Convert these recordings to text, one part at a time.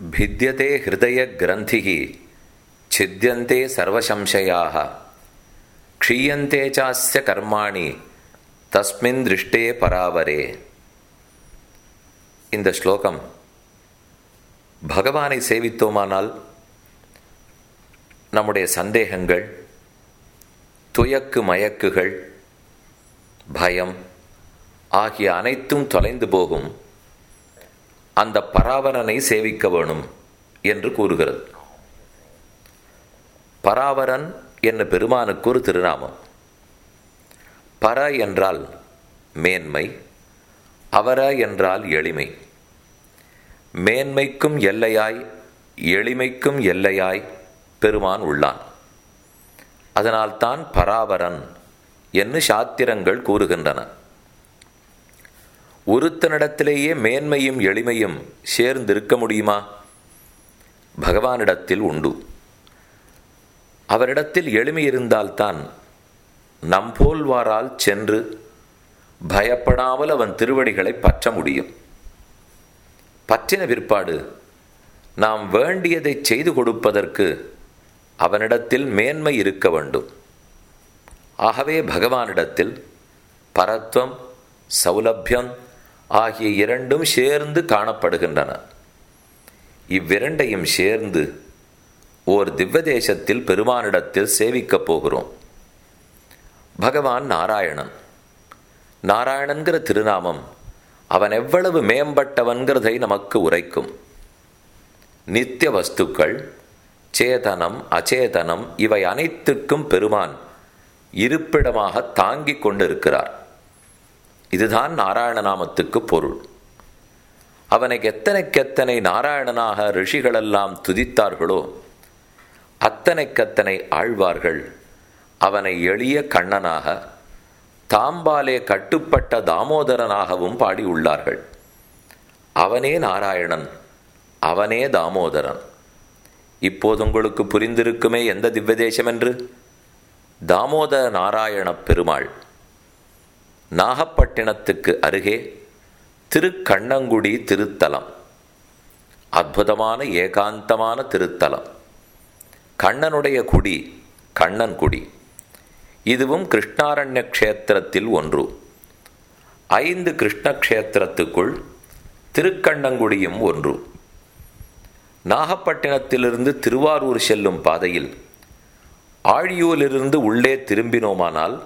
भिद्यते हृदयग्रन्थिः छिद्यन्ते सर्वसंशयाः क्षीयन्ते चास्य कर्माणि தஸ்மின் திருஷ்டே பராவரே இந்த ஸ்லோகம் பகவானை சேவித்தோமானால் நம்முடைய சந்தேகங்கள் துயக்கு மயக்குகள் பயம் ஆகிய அனைத்தும் தொலைந்து போகும் அந்த பராவரனை சேவிக்க வேணும் என்று கூறுகிறது. பராவரன் என்ன பெருமானுக்கு ஒரு திருநாமம். பர என்றால் மேன்மை அவர என்றால் எளிமை. மேன்மைக்கும் எல்லையாய் எளிமைக்கும் எல்லையாய் பெருமான் உள்ளான். அதனால்தான் பராவரன் என்று சாத்திரங்கள் கூறுகின்றன. ஒருத்தனிடத்திலேயே மேன்மையும் எளிமையும் சேர்ந்திருக்க முடியுமா? பகவானிடத்தில் உண்டு. அவரிடத்தில் எளிமை இருந்தால்தான் நம்போல்வாரால் சென்று பயப்படாமல் அவன் திருவடிகளை பற்ற முடியும். பற்றின பிற்பாடு நாம் வேண்டியதை செய்து கொடுப்பதற்கு அவனிடத்தில் மேன்மை இருக்க வேண்டும். ஆகவே பகவானிடத்தில் பரத்வம் சௌலபியம் ஆகிய இரண்டும் சேர்ந்து காணப்படுகின்றன. இவ்விரண்டையும் சேர்ந்து ஓர் திவ்வதேசத்தில் பெருமானிடத்தில் சேவிக்கப் போகிறோம். பகவான் நாராயணன். நாராயணன்கிற திருநாமம் அவன் எவ்வளவு மேம்பட்டவன்கிறதை நமக்கு உரைக்கும். நித்திய வஸ்துக்கள் சேதனம் அச்சேதனம் இவை அனைத்துக்கும் பெருமான் இருப்பிடமாக தாங்கிக் கொண்டிருக்கிறார். இதுதான் நாராயண நாமத்துக்கு பொருள். அவனை எத்தனைக்கெத்தனை நாராயணனாக ரிஷிகளெல்லாம் துதித்தார்களோ அத்தனைக்கத்தனை ஆழ்வார்கள் அவனை எளிய கண்ணனாக தாம்பாலே கட்டுப்பட்ட தாமோதரனாகவும் பாடியுள்ளார்கள். அவனே நாராயணன் அவனே தாமோதரன். இப்போது உங்களுக்கு புரிந்திருக்குமே எந்த திவ்வதேசம் என்று தாமோதர நாராயணப் பெருமாள். நாகப்பட்டினத்துக்கு அருகே திருக்கண்ணங்குடி திருத்தலம். அற்புதமான ஏகாந்தமான திருத்தலம். கண்ணனுடைய குடி கண்ணன் குடி இதுவும் கிருஷ்ணாரண்ய க்ஷேத்திரத்தில் ஒன்று. ஐந்து கிருஷ்ண க்ஷேத்திரத்துக்குள் திருக்கண்ணங்குடியும் ஒன்று. நாகப்பட்டினத்திலிருந்து திருவாரூர் செல்லும் பாதையில் ஆழியூரிலிருந்து உள்ளே திரும்பினோமானால்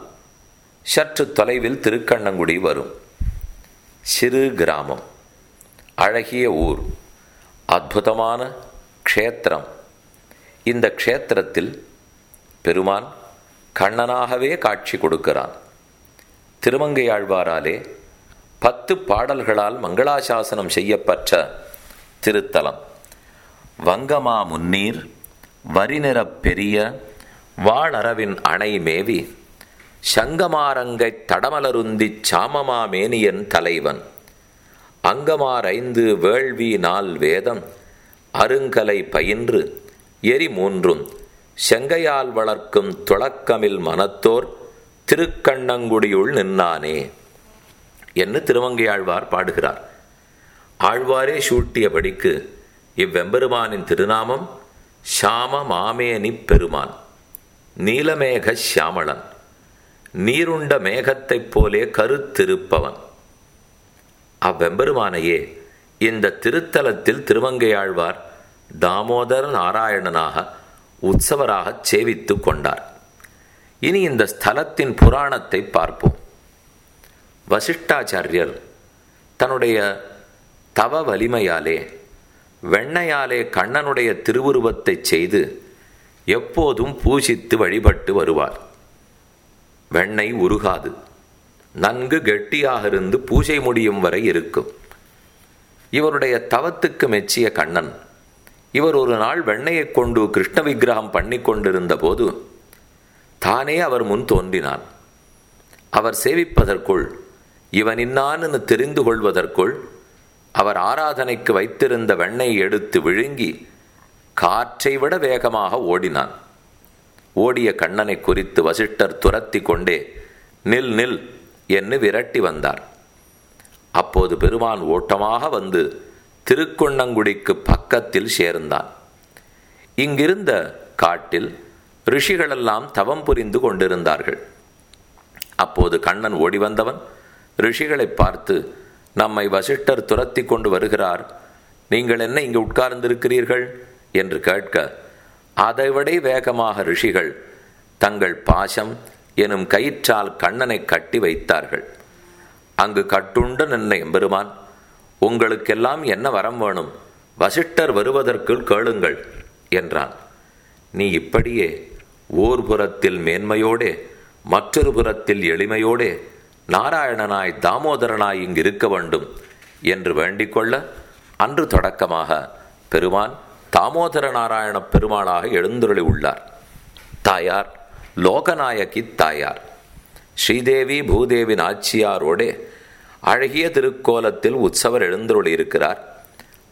சற்று தொலைவில் திருக்கண்ணங்குடி வரும். சிறு கிராமம். அழகிய ஊர். அற்புதமான க்ஷேத்திரம். இந்த க்ஷேத்திரத்தில் பெருமான் கண்ணனாகவே காட்சி கொடுக்கிறான். திருமங்கையாழ்வாராலே பத்து பாடல்களால் மங்களாசாசனம் செய்யப்பட்ட திருத்தலம். வங்கமா முன்னீர் வரிநிறப் பெரிய வாழறவின் அணை மேவி சங்கமாரங்கை தடமலருந்திச் சாமமா மேனியன் தலைவன். அங்கமாரைந்து வேள்வி நாள் வேதம் அருங்கலை பயின்று எரி மூன்றும் செங்கையால் வளர்க்கும் துளக்கமில் மனத்தோர் திருக்கண்ணங்குடியுள் நின்னானே என்று திருமங்கையாழ்வார் பாடுகிறார். ஆழ்வாரே சூட்டியபடிக்கு இவ்வெம்பெருமானின் திருநாமம் ஷாம மாமேனி பெருமான் நீலமேக சியாமளன் நீருண்ட மேகத்தைப் போலே கருத்திருப்பவன். அவ்வெம்பெருமானையே இந்த திருத்தலத்தில் திருமங்கையாழ்வார் தாமோதர நாராயணனாக உற்சவராக சேவித்து கொண்டார். இனி இந்த ஸ்தலத்தின் புராணத்தை பார்ப்போம். வசிஷ்டாச்சாரியர் தன்னுடைய தவ வலிமையாலே வெண்ணையாலே கண்ணனுடைய திருவுருவத்தை செய்து எப்போதும் பூஜித்து வழிபட்டு வருவார். வெண்ணெய் உருகாது. நன்கு கெட்டியாக இருந்து பூஜை முடியும் வரை இருக்கும். இவருடைய தவத்துக்கு மெச்சிய கண்ணன். இவர் ஒரு நாள் வெண்ணையை கொண்டு கிருஷ்ண விக்கிரகம் பண்ணி கொண்டிருந்த போது தானே அவர் முன் தோன்றினான். அவர் சேவிப்பதற்குள் இவன் இன்னான்னு தெரிந்து கொள்வதற்குள் அவர் ஆராதனைக்கு வைத்திருந்த வெண்ணை எடுத்து விழுங்கி காற்றை விட வேகமாக ஓடினான். ஓடிய கண்ணனை குறித்து வசிஷ்டர் துரத்தி கொண்டே நில் நில் என்று விரட்டி வந்தார். அப்போது பெருமான் ஓட்டமாக வந்து திருக்கொண்ணங்குடிக்கு பக்கத்தில் சேர்ந்தான். இங்கிருந்த காட்டில் ரிஷிகளெல்லாம் தவம் புரிந்து கொண்டிருந்தார்கள். அப்போது கண்ணன் ஓடி வந்தவன் ரிஷிகளை பார்த்து நம்மை வசிஷ்டர் துரத்தி கொண்டு வருகிறார். நீங்கள் என்ன இங்கு உட்கார்ந்திருக்கிறீர்கள்? என்று கேட்க அதைவிட வேகமாக ரிஷிகள் தங்கள் பாசம் எனும் கயிற்றால் கண்ணனை கட்டி வைத்தார்கள். அங்கு கட்டுண்ட நின்ன எம்பெருமான் உங்களுக்கெல்லாம் என்ன வரம் வேணும்? வசிஷ்டர் வருவதற்குள் கேளுங்கள் என்றான். நீ இப்படியே ஓர் புறத்தில் மேன்மையோடே மற்றொரு புறத்தில் எளிமையோடே நாராயணனாய் தாமோதரனாய் இங்கு இருக்க வேண்டும் என்று வேண்டிக் கொள்ள அன்று தொடக்கமாக பெருமான் தாமோதர நாராயண பெருமாளாக எழுந்துருளி உள்ளார். தாயார் லோகநாயகி தாயார். ஸ்ரீதேவி பூதேவி நாச்சியாரோடே அழகிய திருக்கோலத்தில் உற்சவர் எழுந்துருளி இருக்கிறார்.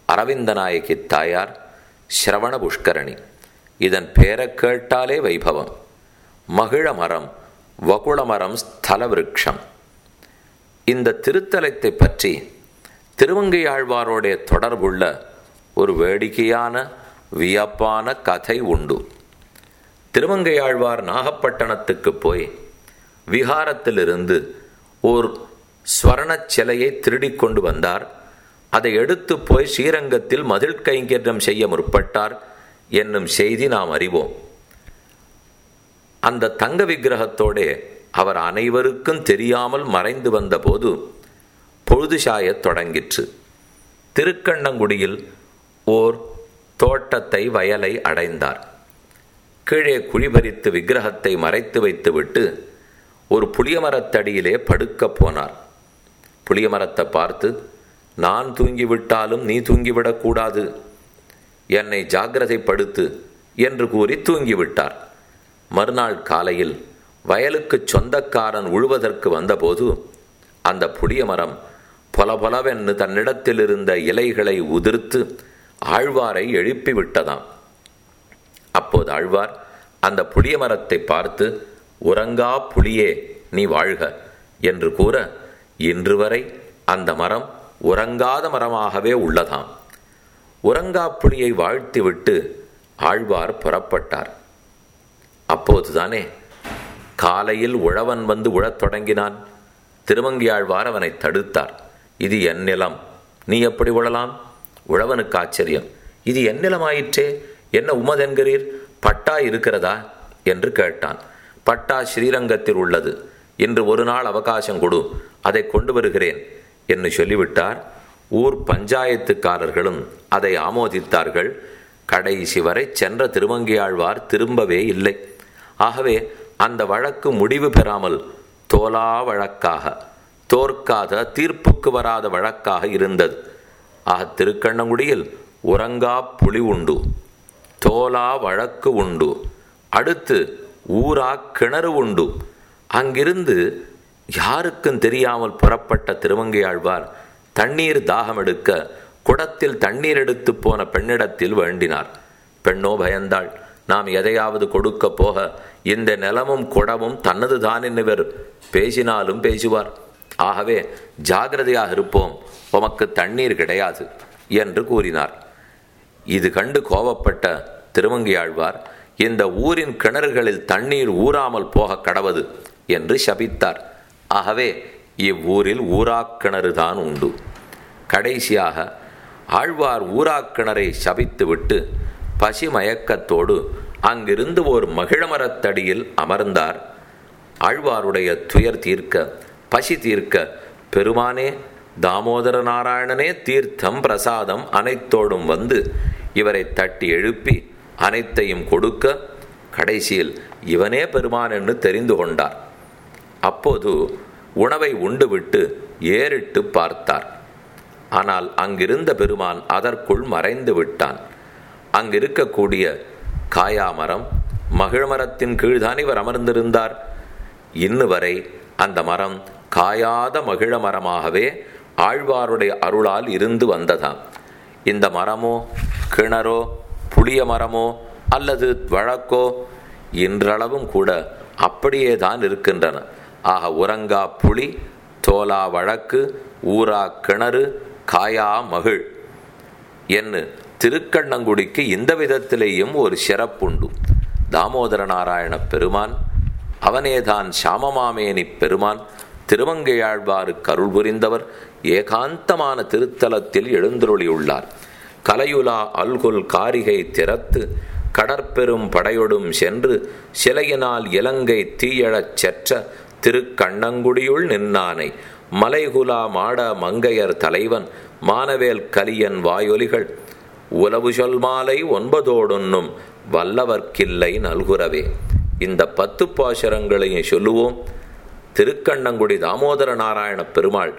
அரவிந்த நாயகி தாயார் சிரவண புஷ்கரணி. இதன் பேரை கேட்டாலே வைபவம். மகிழ மரம் வகுளமரம் ஸ்தல விருட்சம். இந்த திருத்தலத்தை பற்றி திருவங்கையாழ்வாரோடைய தொடர்புள்ள ஒரு வேடிக்கையான வியப்பான கதை உண்டு. திருவங்கையாழ்வார் நாகப்பட்டினத்துக்கு போய் விகாரத்திலிருந்து ஓர் ஸ்வரண சிலையை திருடிக்கொண்டு வந்தார். அதை எடுத்து போய் ஸ்ரீரங்கத்தில் மதில் கைங்கரியம் செய்ய முற்பட்டார் என்னும் செய்தி நாம் அறிவோம். அந்த தங்க விக்கிரகத்தோடே அவர் அனைவருக்கும் தெரியாமல் மறைந்து வந்தபோது பொழுது சாயத் தொடங்கிற்று. திருக்கண்ணங்குடியில் ஓர் தோட்டத்தை வயலை அடைந்தார். கீழே குழிபறித்து விக்கிரகத்தை மறைத்து வைத்துவிட்டு ஒரு புளியமரத்தடியிலே படுக்கப் போனார். புளியமரத்தை பார்த்து நான் தூங்கிவிட்டாலும் நீ தூங்கிவிடக்கூடாது. என்னை ஜாகிரதைப்படுத்து என்று கூறி தூங்கிவிட்டார். மறுநாள் காலையில் வயலுக்கு சொந்தக்காரன் உழுவதற்கு வந்தபோது அந்த புளிய மரம் பொலபொலவென்று தன்னிடத்தில் இருந்த இலைகளை உதிர்த்து ஆழ்வாரை எழுப்பி விட்டதாம். அப்போது ஆழ்வார் அந்த புளிய மரத்தை பார்த்து உறங்கா புளியே நீ வாழ்க என்று கூற இன்று வரை அந்த மரம் உறங்காத மரமாகவே உள்ளதாம். உறங்கா புலியை வாழ்த்திவிட்டு ஆழ்வார் புறப்பட்டார். அப்போதுதானே காலையில் உழவன் வந்து உழத் தொடங்கினான். திருமங்கியாழ்வார் அவனை தடுத்தார். இது என் நிலம். நீ எப்படி உழலாம்? உழவனுக்கு ஆச்சரியம். இது என் நிலமாயிற்றே என்ன உமதென்கிறீர் பட்டா இருக்கிறதா? என்று கேட்டான். பட்டா ஸ்ரீரங்கத்தில் உள்ளது. இன்று ஒரு நாள் அவகாசம் கொடு அதை கொண்டு வருகிறேன் என்று சொல்லிவிட்டார். ஊர் பஞ்சாயத்துக்காரர்களும் அதை ஆமோதித்தார்கள். கடைசி வரை சென்ற திருமங்கியாழ்வார் திரும்பவே இல்லை. ஆகவே அந்த வழக்கு முடிவு பெறாமல் தோலா வழக்காக தோற்காத தீர்ப்புக்கு வராத வழக்காக இருந்தது. ஆக திருக்கண்ணங்குடியில் உறங்கா புலி உண்டு தோலா வழக்கு உண்டு அடுத்து ஊரா கிணறு உண்டு அங்கிருந்து யாருக்கும் தெரியாமல் புறப்பட்ட திருமங்கையாழ்வார் தண்ணீர் தாகம் எடுக்க குடத்தில் தண்ணீர் எடுத்து போன பெண்ணிடத்தில் வேண்டினார் பெண்ணோ பயந்தாள் நாம் எதையாவது கொடுக்க போக இந்த நிலமும் குடமும் தன்னதுதான் என்னவர் பேசினாலும் பேசுவார் ஆகவே ஜாகிரதையாக இருப்போம். உமக்கு தண்ணீர் கிடையாது என்று கூறினார். இது கண்டு கோபப்பட்ட திருமங்கியாழ்வார் இந்த ஊரின் கிணறுகளில் தண்ணீர் ஊறாமல் போக கடவது என்று சபித்தார். ஆகவே இவ்வூரில் ஊராக்கிணறு தான் உண்டு. கடைசியாக ஆழ்வார் ஊராக்கிணரை சபித்துவிட்டு பசி மயக்கத்தோடு அங்கிருந்து ஒரு மகிழமரத்தடியில் அமர்ந்தார். ஆழ்வாருடைய துயர் தீர்க்க பசி தீர்க்க பெருமானே தாமோதர நாராயணனே தீர்த்தம் பிரசாதம் அனைத்தோடும் வந்து இவரை தட்டி எழுப்பி அனைத்தையும் கொடுக்க கடைசியில் இவனே பெருமான் என்று தெரிந்து கொண்டார். அப்போது உணவை உண்டுவிட்டு ஏறிட்டு பார்த்தார். ஆனால் அங்கிருந்த பெருமான் அதற்குள் மறைந்து விட்டான். அங்கிருக்கக்கூடிய காயாமரம் மகிழ்மரத்தின் கீழ்தான் இவர் அமர்ந்திருந்தார். இன்னு வரை அந்த மரம் காயாத மகிழ மரமாகவே ஆழ்வாருடைய அருளால் இருந்து வந்ததாம். இந்த மரமோ கிணறோ புளிய மரமோ அல்லது வழக்கோ இன்றளவும் கூட அப்படியே தான் இருக்கின்றன. ஆக உறங்கா புலி தோலா வழக்கு ஊரா கிணறு காயா மகிழ் என்று திருக்கண்ணங்குடிக்கு இந்த விதத்திலேயும் ஒரு சிறப்புண்டு. தாமோதர நாராயண பெருமான் அவனேதான் சாமமாமேனி பெருமான் திருமங்கையாழ்வாருக்கு அருள் புரிந்தவர் ஏகாந்தமான திருத்தலத்தில் எழுந்தருளியுள்ளார். கலையுலா அல்குல் காரிகை திறத்து கடற்பெரும் படையொடும் சென்று சிலையினால் இலங்கை தீயழச் செற்ற திருக்கண்ணங்குடியுள் நின்னானை. மலைகுலா மாட மங்கையர் தலைவன் மானவேல் கலியன் வாயொலிகள் உலவு சொல் மாலை ஒன்பதோடொன்னும் வல்லவர்க்கில்லை நல்குறவே. இந்த பத்து பாசரங்களையும் சொல்லுவோம். திருக்கண்ணங்குடி தாமோதர நாராயண பெருமாள்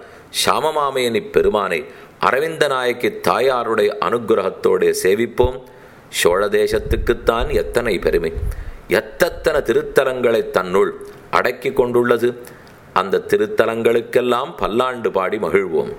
சாமமாமேனி பெருமானை அரவிந்த நாயக்கி தாயாருடைய அனுகிரகத்தோடு சேவிப்போம். சோழ தேசத்துக்குத்தான் எத்தனை பெருமை. எத்தனை திருத்தலங்களை தன்னுள் அடக்கி கொண்டுள்ளது. அந்த திருத்தலங்களுக்கெல்லாம் பல்லாண்டு பாடி மகிழ்வோம்.